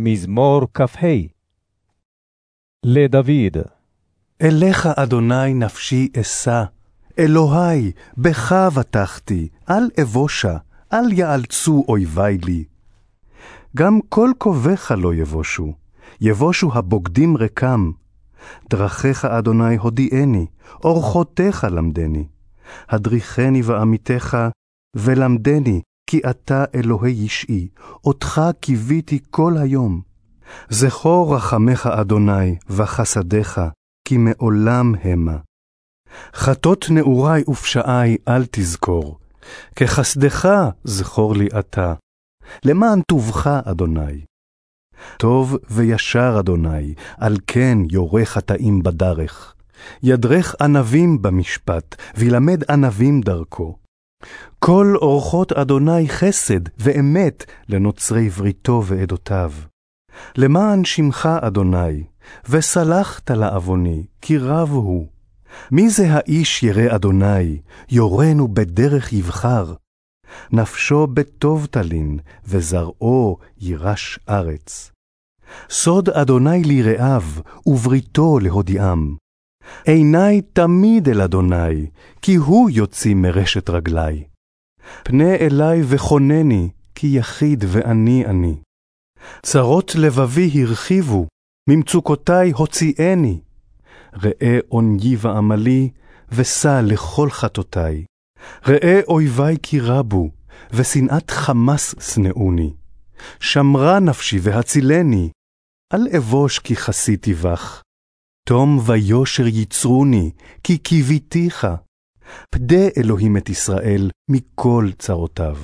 מזמור כ"ה לדוד אליך, אדוני, נפשי אשא. אלוהי, בך בטחתי, אל אבושה, אל יאלצו אויבי לי. גם כל קובך לא יבושו, יבושו הבוגדים רקם. דרכיך, אדוני, הודיעני, אורחותיך למדני. הדריכני בעמיתך, ולמדני, כי אתה אלוהי ישעי, אותך קיוויתי כל היום. זכור רחמך, אדוני, וחסדיך, כי מעולם המה. חטות נעורי ופשעי אל תזכור, כחסדך זכור לי אתה, למען טובך, אדוני. טוב וישר, אדוני, על כן יורה חטאים בדרך. ידרך ענבים במשפט, וילמד ענבים דרכו. כל אורחות אדוני חסד ואמת לנוצרי בריתו ועדותיו. למען שמך, אדוני, וסלחת לעווני, כי רב הוא. מי זה האיש ירא אדוני, יורנו בדרך יבחר? נפשו בטוב תלין, וזרעו יירש ארץ. סוד אדוני ליראיו, ובריתו להודיעם. עיני תמיד אל אדוני, כי הוא יוציא מרשת רגלי. פנה אלי וכונני, כי יחיד ואני אני. צרות לבבי הרחיבו, ממצוקותי הוציאני. ראה עוניי ועמלי, ושא לכל חטאותי. ראה אויבי כי רבו, ושנאת חמס שנאוני. שמרה נפשי והצילני, אל אבוש כי חסיתי בך. תום ויושר יצרוני, כי קיוויתיך. פדה אלוהים את ישראל מכל צרותיו.